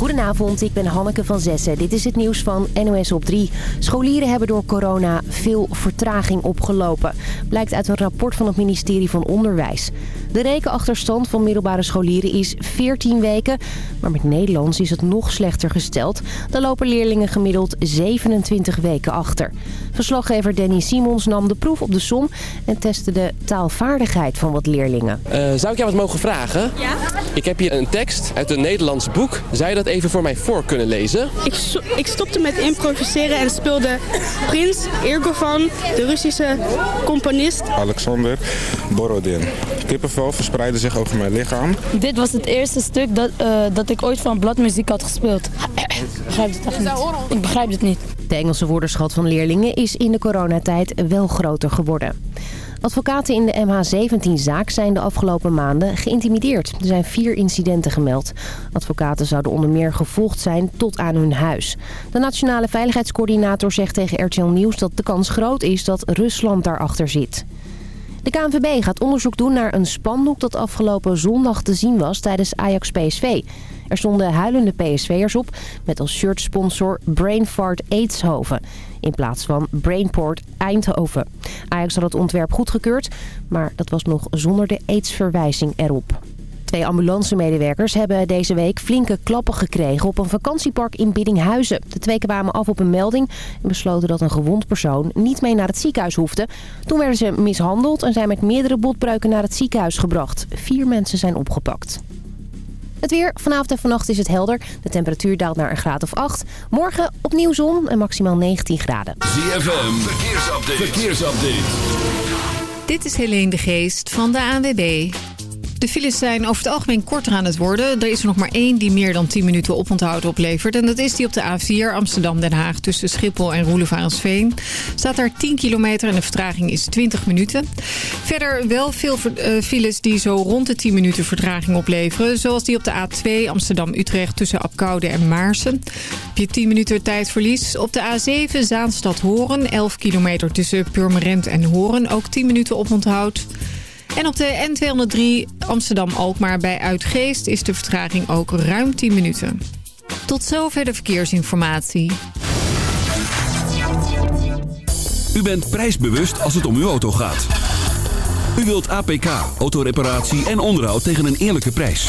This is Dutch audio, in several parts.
Goedenavond, ik ben Hanneke van Zessen. Dit is het nieuws van NOS op 3. Scholieren hebben door corona veel vertraging opgelopen. Blijkt uit een rapport van het ministerie van Onderwijs. De rekenachterstand van middelbare scholieren is 14 weken. Maar met Nederlands is het nog slechter gesteld. Dan lopen leerlingen gemiddeld 27 weken achter. Verslaggever Danny Simons nam de proef op de som... en testte de taalvaardigheid van wat leerlingen. Uh, zou ik jou wat mogen vragen? Ja? Ik heb hier een tekst uit een Nederlands boek. Zou je dat even voor mij voor kunnen lezen? Ik, ik stopte met improviseren en speelde Prins Ergovan, de Russische componist. Alexander Borodin. Kippenvel verspreidde zich over mijn lichaam. Dit was het eerste stuk dat, uh, dat ik ooit van bladmuziek had gespeeld. begrijp het echt niet. Ik begrijp het niet. De Engelse woordenschat van leerlingen is in de coronatijd wel groter geworden. Advocaten in de MH17-zaak zijn de afgelopen maanden geïntimideerd. Er zijn vier incidenten gemeld. Advocaten zouden onder meer gevolgd zijn tot aan hun huis. De Nationale Veiligheidscoördinator zegt tegen RTL Nieuws dat de kans groot is dat Rusland daarachter zit. De KNVB gaat onderzoek doen naar een spandoek dat afgelopen zondag te zien was tijdens Ajax-PSV. Er stonden huilende PSV'ers op met als shirtsponsor Brainfart Aidshoven in plaats van Brainport Eindhoven. Ajax had het ontwerp goedgekeurd, maar dat was nog zonder de aidsverwijzing erop. Twee ambulancemedewerkers hebben deze week flinke klappen gekregen op een vakantiepark in Biddinghuizen. De twee kwamen af op een melding en besloten dat een gewond persoon niet mee naar het ziekenhuis hoefde. Toen werden ze mishandeld en zijn met meerdere botbreuken naar het ziekenhuis gebracht. Vier mensen zijn opgepakt. Het weer. Vanavond en vannacht is het helder. De temperatuur daalt naar een graad of 8. Morgen opnieuw zon en maximaal 19 graden. ZFM. Verkeersupdate. Verkeersupdate. Dit is Helene de Geest van de ANWB. De files zijn over het algemeen korter aan het worden. Er is er nog maar één die meer dan 10 minuten oponthoud oplevert. En dat is die op de A4 Amsterdam-Den Haag tussen Schiphol en Roelevarensveen. Staat daar 10 kilometer en de vertraging is 20 minuten. Verder wel veel uh, files die zo rond de 10 minuten vertraging opleveren. Zoals die op de A2 Amsterdam-Utrecht tussen Apkoude en Maarsen. Heb je 10 minuten tijdverlies. Op de A7 Zaanstad-Horen 11 kilometer tussen Purmerend en Horen. Ook 10 minuten oponthoud. En op de N203 Amsterdam-Alkmaar bij Uitgeest is de vertraging ook ruim 10 minuten. Tot zover de verkeersinformatie. U bent prijsbewust als het om uw auto gaat. U wilt APK, autoreparatie en onderhoud tegen een eerlijke prijs.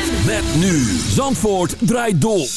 Met nu. Zandvoort draait door.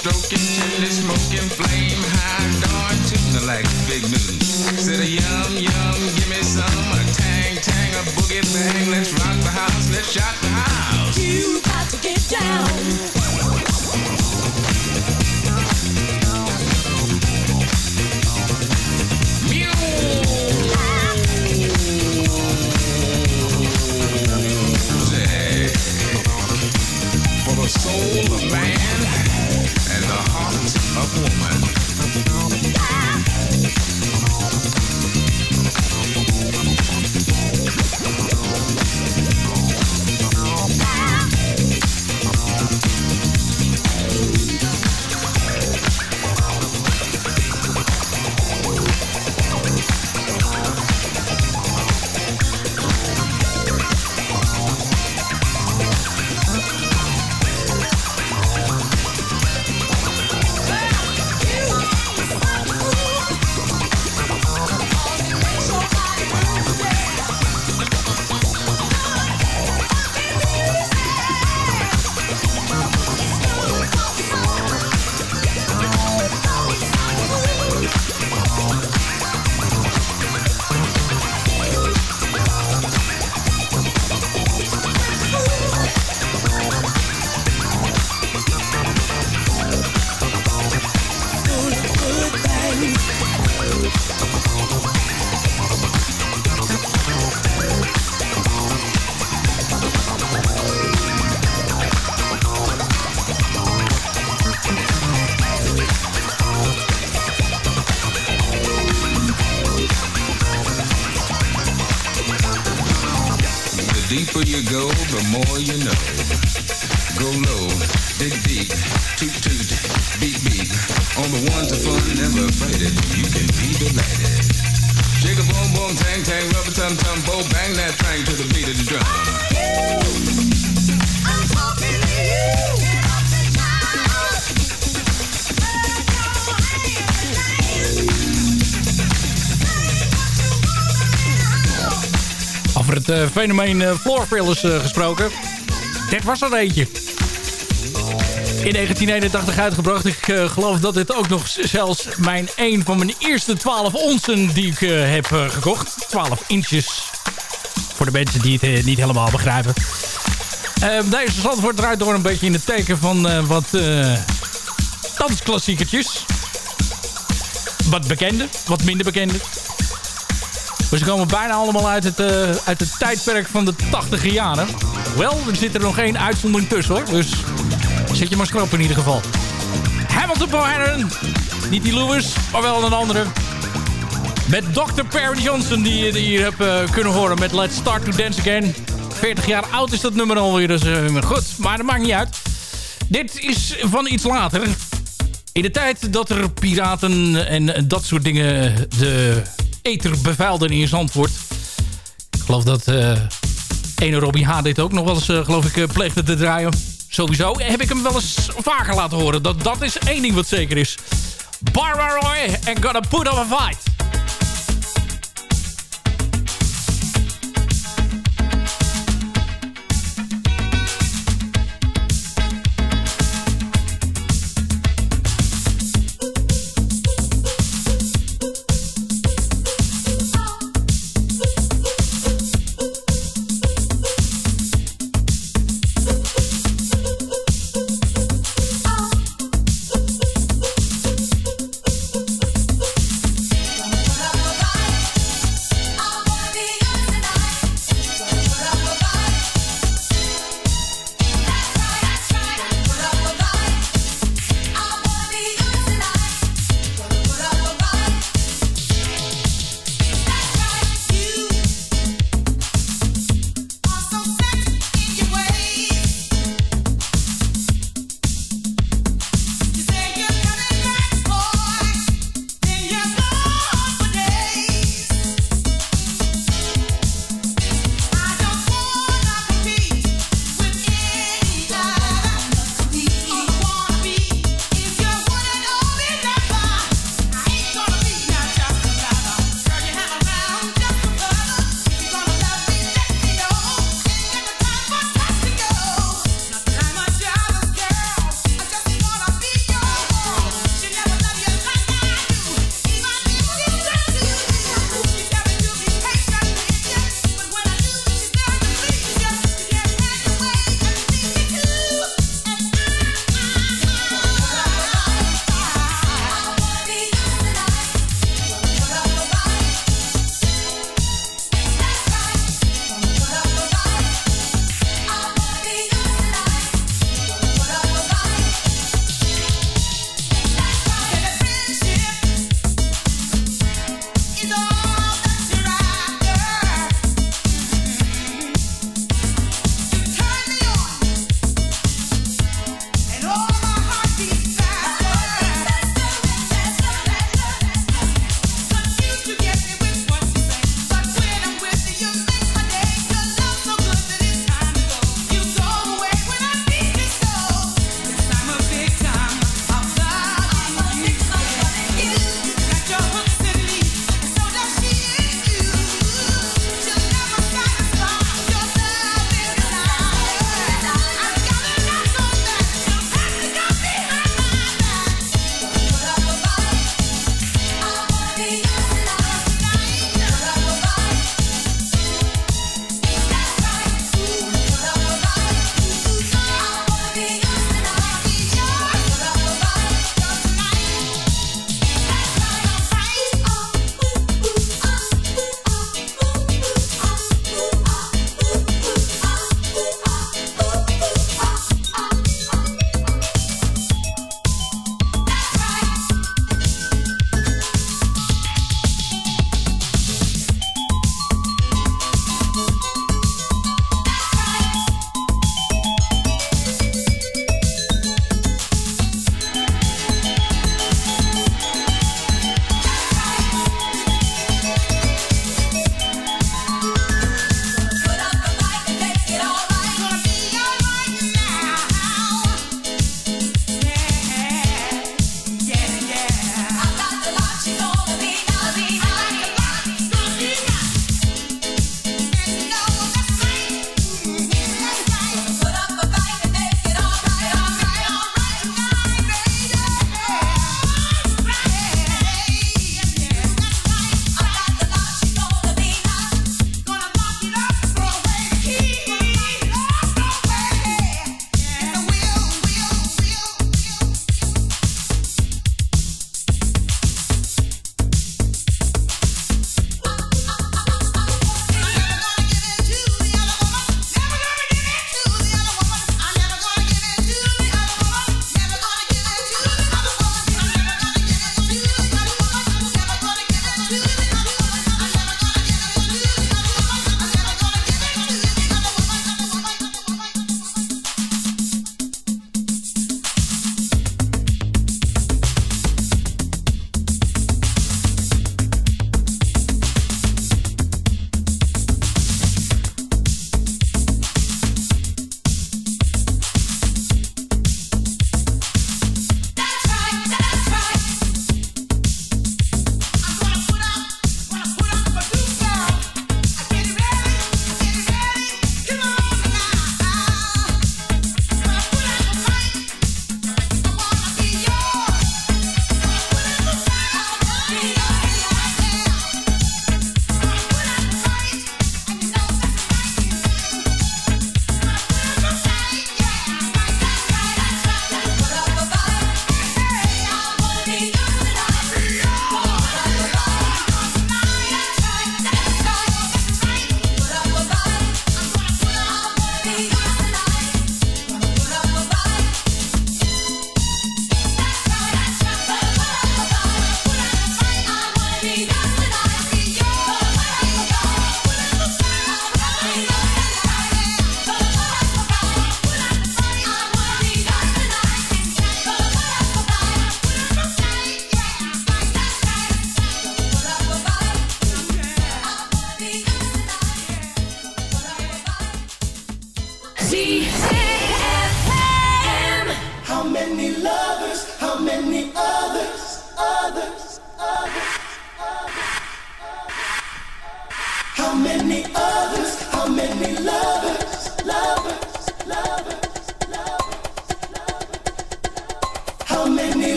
stroking till it's smoking flame high. Darn tuna like big moon. Said a yum yum, give me some a tang tang a boogie bang. Let's rock the house, let's shock the house. You got to get down. deeper you go, the more you know. Go low, dig deep, toot toot, beat beat. On the ones of fun, never afraid it. You can be delighted. Shake boom boom, tang tang, rubber tum tum, bo bang that tang to the beat of the drum. over het uh, fenomeen eh, floorfillers eh, gesproken. Dit was er eentje. In 1981 uitgebracht. Ik geloof dat dit ook nog zelfs mijn een van mijn eerste 12 onsen die ik heb gekocht. 12 inches. Voor de mensen die het niet helemaal begrijpen. Ehm, deze stand wordt eruit door een beetje in het teken van wat dansklassiekertjes. Wat bekende, wat minder bekende. Maar ze komen bijna allemaal uit het, uit het tijdperk van de 80 jaren. Wel, er zit er nog één uitzondering tussen hoor. Dus zet je maar schrap in ieder geval. Hamilton Bohannon. Niet die Lewis, maar wel een andere. Met Dr. Perry Johnson die je hier hebt uh, kunnen horen met Let's Start to Dance Again. 40 jaar oud is dat nummer alweer, dus uh, goed. Maar dat maakt niet uit. Dit is van iets later. In de tijd dat er piraten en dat soort dingen de ether bevuilden in Zandvoort. Ik geloof dat... Uh, ene Robbie H. dit ook nog wel eens, uh, geloof ik, uh, pleegde te draaien. Sowieso heb ik hem wel eens vaker laten horen. Dat, dat is één ding wat zeker is. Barbara Roy and Gonna Put Up a Fight.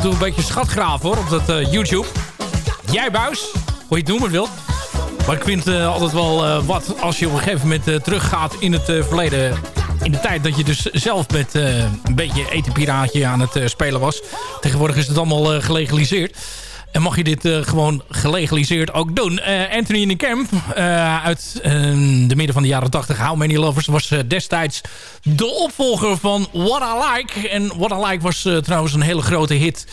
En toe een beetje schatgraven hoor, op dat eh, YouTube. Jij buis, hoe je het noemen wilt. Maar ik vind uh, altijd wel uh, wat als je op een gegeven moment teruggaat in het verleden. In de tijd dat je dus zelf met een beetje etenpiraatje aan het spelen was. Tegenwoordig is het allemaal gelegaliseerd. En mag je dit gewoon gelegaliseerd ook doen. Anthony in de Camp uit de midden van de jaren 80. How Many Lovers was destijds de opvolger van What I Like. En What I Like was trouwens een hele grote hit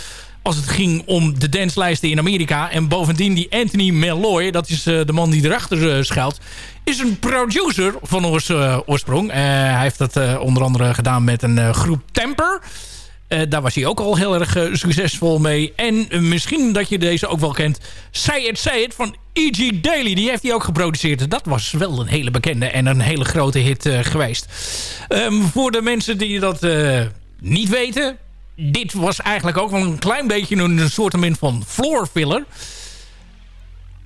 als het ging om de danslijsten in Amerika. En bovendien die Anthony Malloy, dat is de man die erachter schuilt... is een producer van uh, oorsprong. hij heeft dat onder andere gedaan met een groep Temper... daar was hij ook al heel erg succesvol mee. En misschien dat je deze ook wel kent. Say It, Say It van E.G. Daily. Die heeft hij ook geproduceerd. Dat was wel een hele bekende en een hele grote hit geweest. Um, voor de mensen die dat niet weten dit was eigenlijk ook wel een klein beetje een soort van floor filler.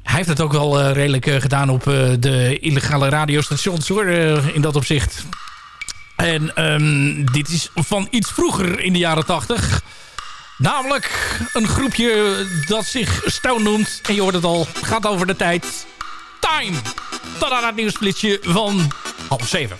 Hij heeft het ook wel redelijk gedaan op de illegale radiostations hoor, in dat opzicht. En um, dit is van iets vroeger in de jaren 80. Namelijk een groepje dat zich Stone noemt. En je hoort het al, gaat over de tijd. Time! Aan het nieuwsplitsje van half zeven.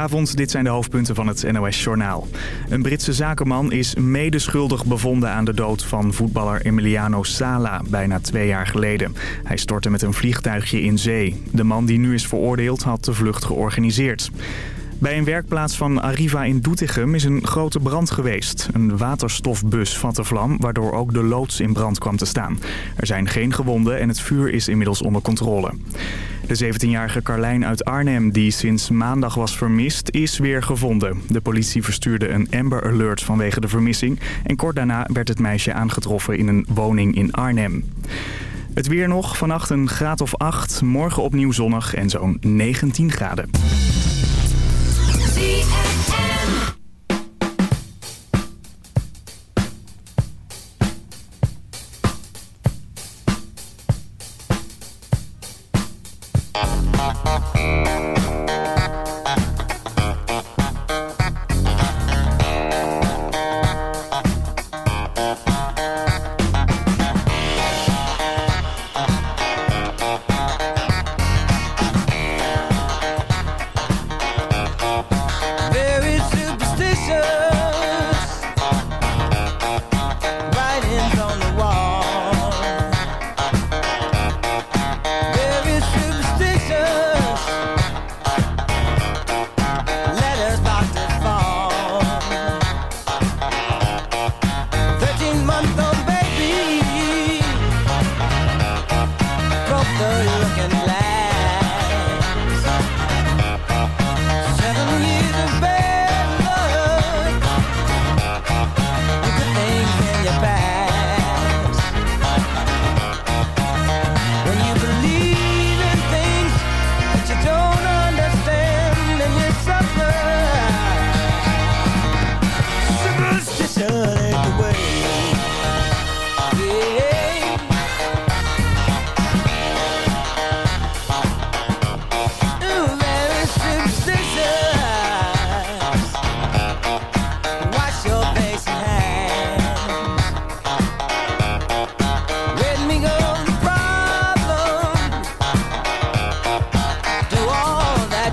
Goedenavond, dit zijn de hoofdpunten van het NOS-journaal. Een Britse zakenman is medeschuldig bevonden aan de dood van voetballer Emiliano Sala bijna twee jaar geleden. Hij stortte met een vliegtuigje in zee. De man die nu is veroordeeld had de vlucht georganiseerd. Bij een werkplaats van Arriva in Doetinchem is een grote brand geweest. Een waterstofbus vatte vlam, waardoor ook de loods in brand kwam te staan. Er zijn geen gewonden en het vuur is inmiddels onder controle. De 17-jarige Carlijn uit Arnhem, die sinds maandag was vermist, is weer gevonden. De politie verstuurde een Amber Alert vanwege de vermissing... en kort daarna werd het meisje aangetroffen in een woning in Arnhem. Het weer nog, vannacht een graad of 8, morgen opnieuw zonnig en zo'n 19 graden.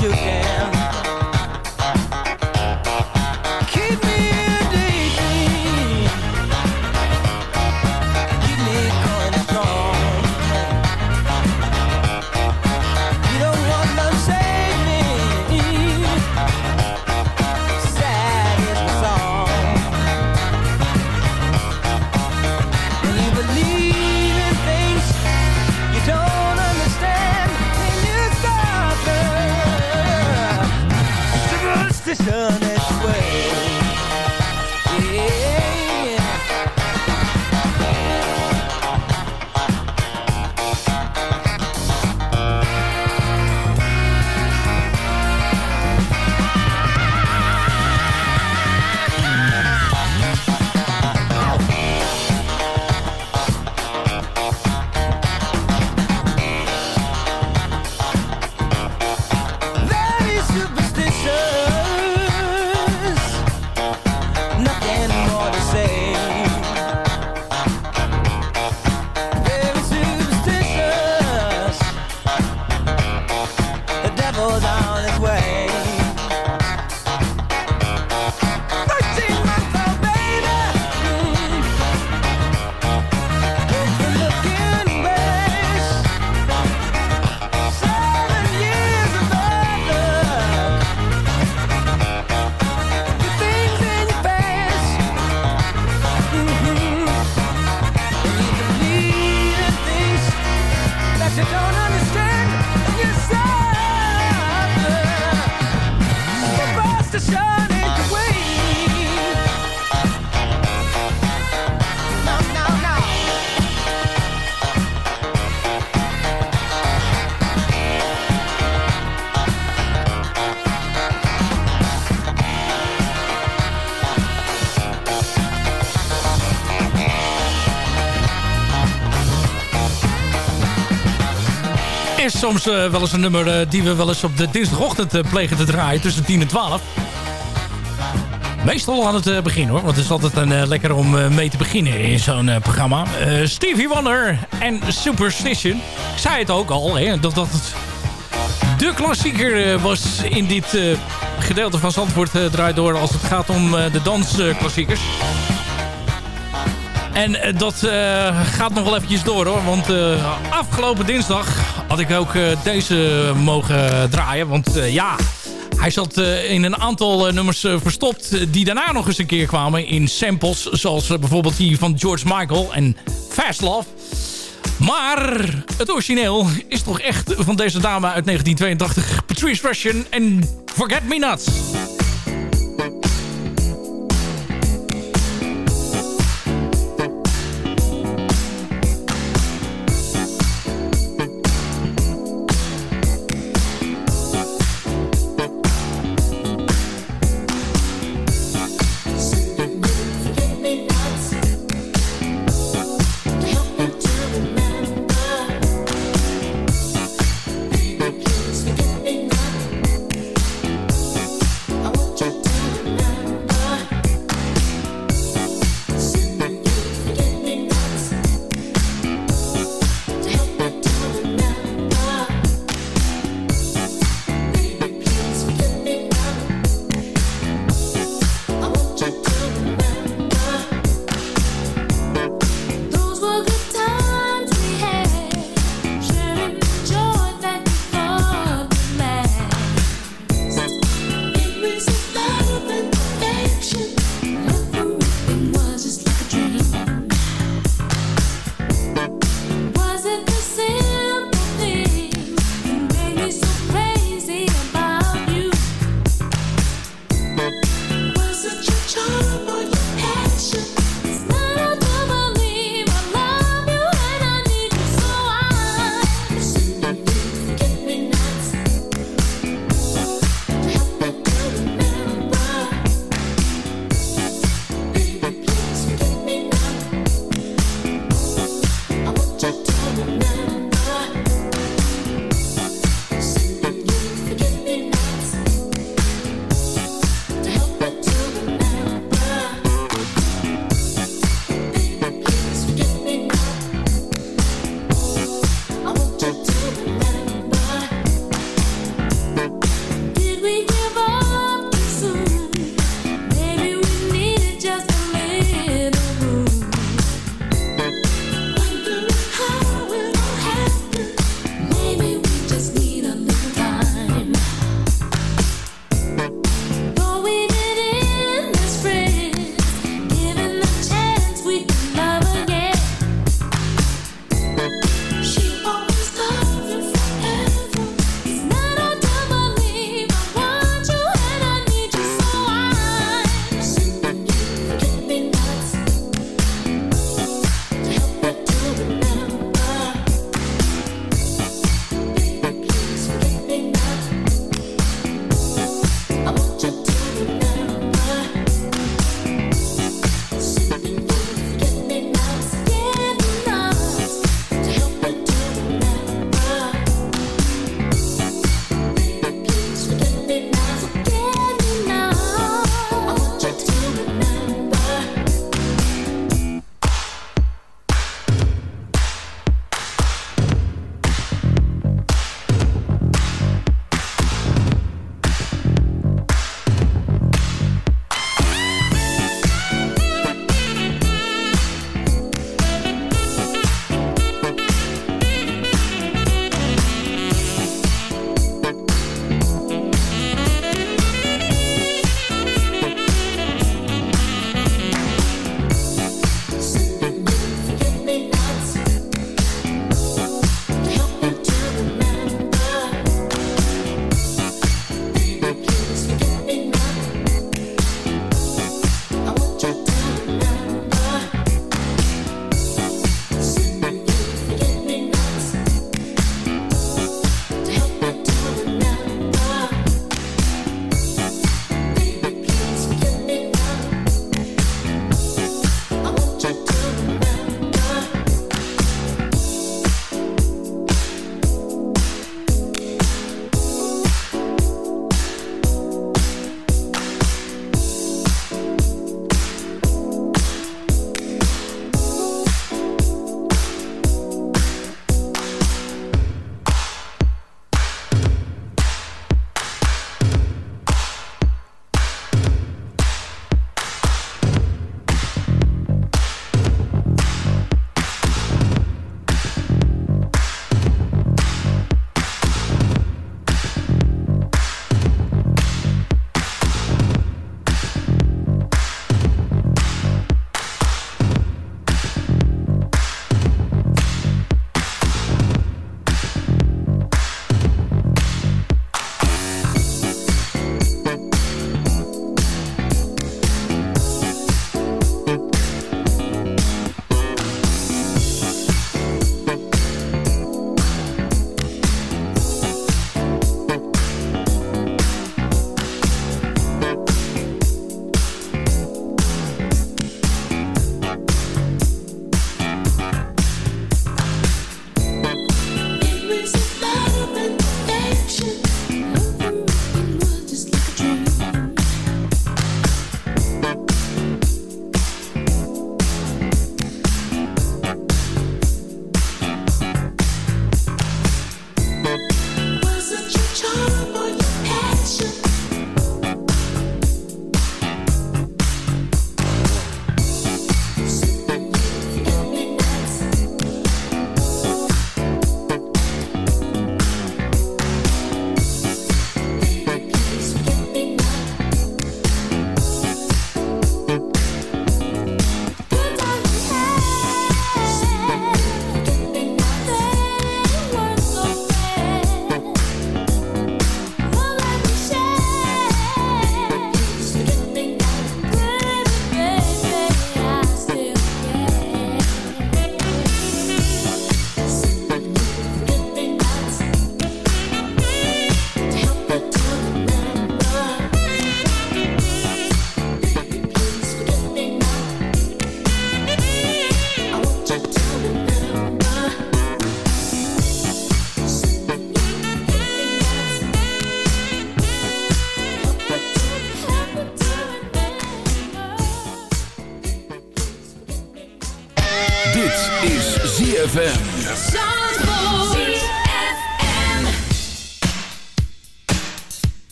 you can. Soms eh, wel eens een nummer eh, die we wel eens op de dinsdagochtend eh, plegen te draaien tussen 10 en 12. Meestal aan het begin hoor, want het is altijd een, lekker om mee te beginnen in zo'n programma. Stevie Wonder en Superstition. Ik zei het ook al, hè, dat, dat het De klassieker was in dit gedeelte van Zandvoort draait door als het gaat om de dansklassiekers. En dat gaat nog wel eventjes door hoor. Want afgelopen dinsdag had ik ook deze mogen draaien. Want ja, hij zat in een aantal nummers verstopt... die daarna nog eens een keer kwamen in samples. Zoals bijvoorbeeld die van George Michael en Fast Love. Maar het origineel is toch echt van deze dame uit 1982. Patrice Russian en forget me not.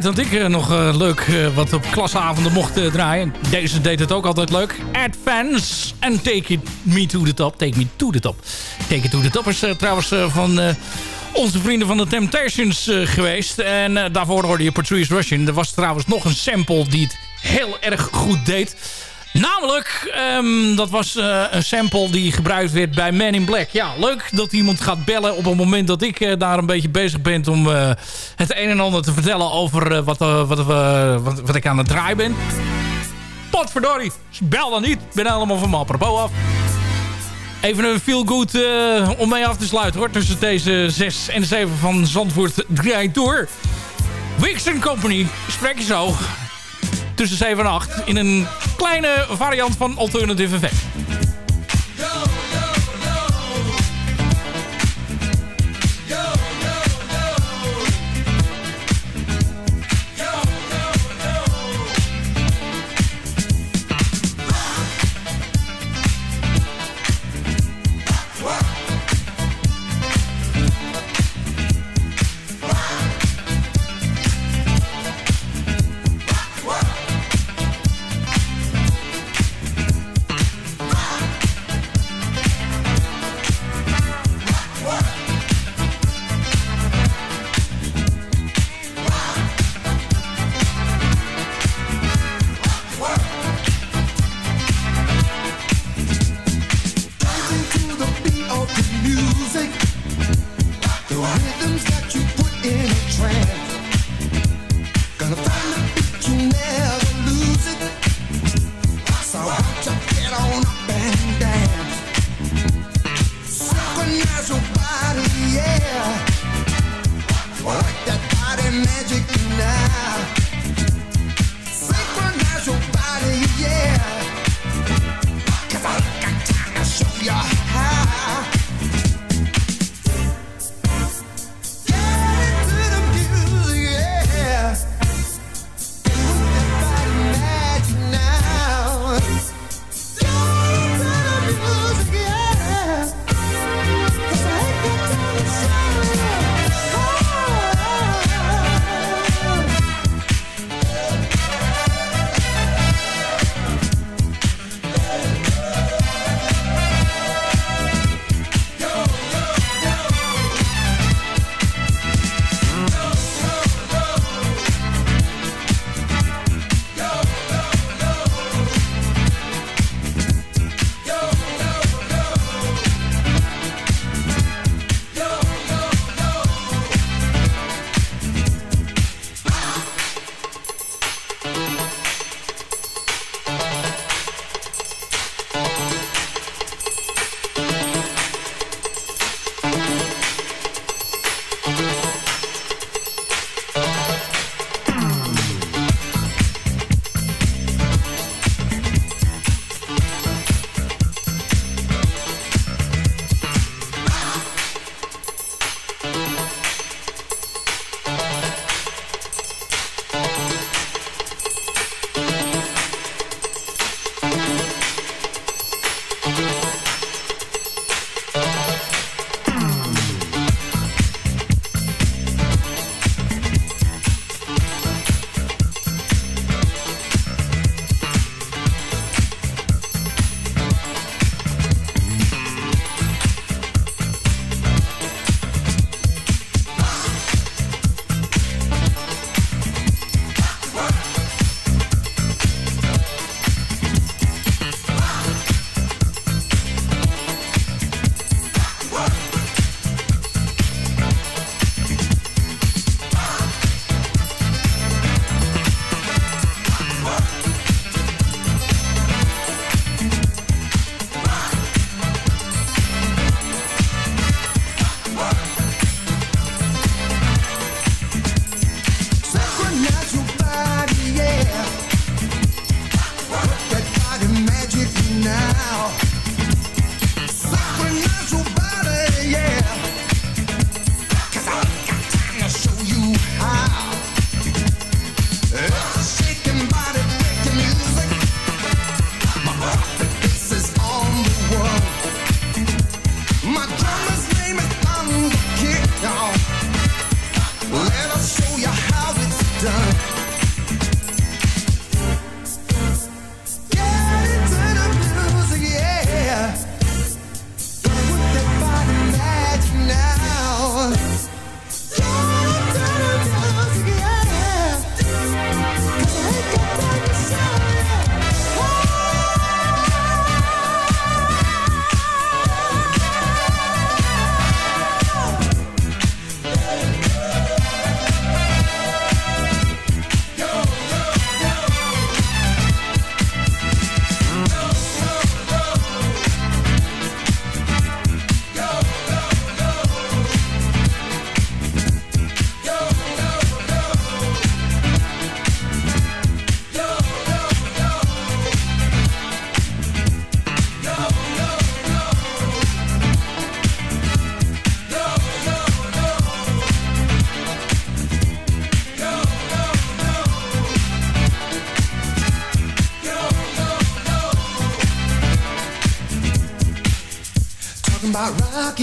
Tijd dat ik eh, nog eh, leuk eh, wat op klasavonden mocht draaien. Deze deed het ook altijd leuk. Advance and Take It Me To The Top. Take Me To The Top. Take It To The Top is trouwens van onze vrienden van de Temptations geweest. En daarvoor hoorde je Patrice Russian. Er was trouwens nog een sample die het heel erg goed deed. Namelijk, ehm, dat was eh, een sample die gebruikt werd bij Man in Black. Ja, leuk dat iemand gaat bellen op het moment dat ik eh, daar een beetje bezig ben... om eh, het een en ander te vertellen over wat, wat, wat, wat ik aan het draaien ben. Potverdorie, bel dan niet. Ik ben helemaal van mijn apropos af. Even een feel good om mee af te sluiten hoor. Tussen deze 6 en 7 van Zandvoort draait door. Wix Company, spreek je zo. Tussen 7 en 8 in een kleine variant van Alternative FM.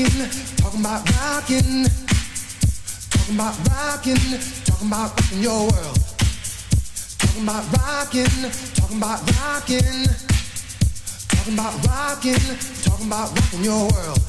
Rocking, talking about rocking. Talking about rocking, talking about rocking your world. Talking about rocking, talking about rocking. Talking about rocking, talking about rocking your world.